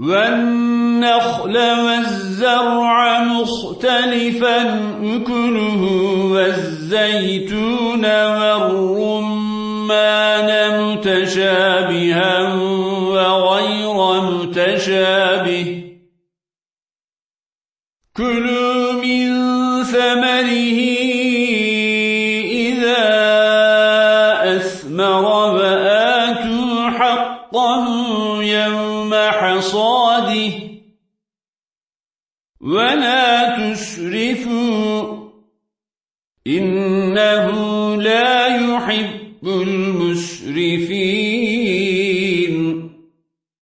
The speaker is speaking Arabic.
والنخل والزرع مختلفا أكله والزيتون والرمان متشابها وغير متشابه. كلوا من ثمره إذا أثمر وآتوا حقه يوم حصاده ولا تسرفوا إنه لا يحب المسرفين